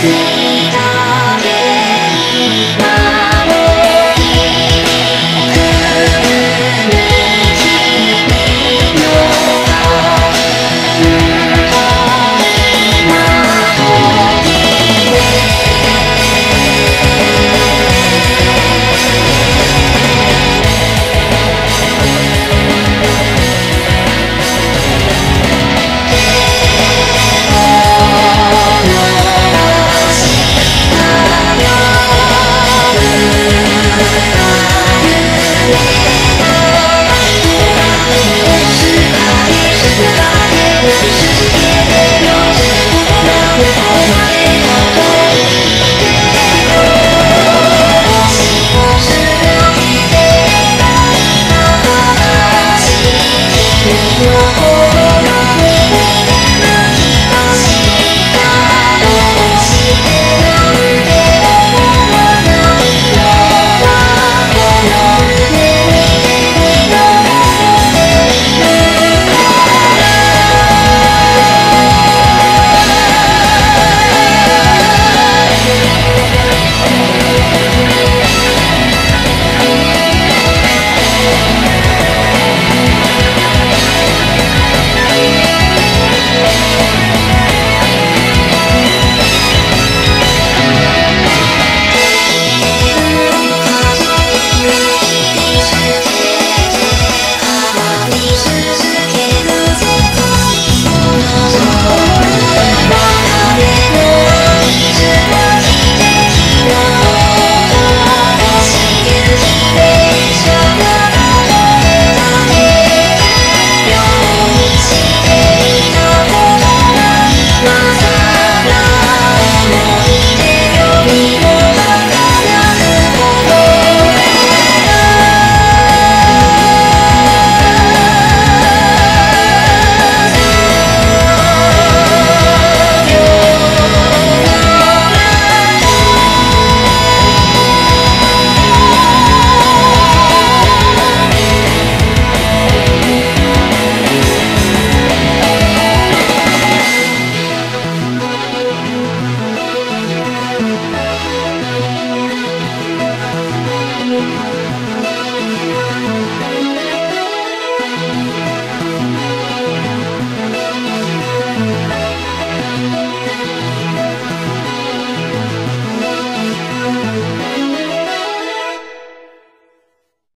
Yeah.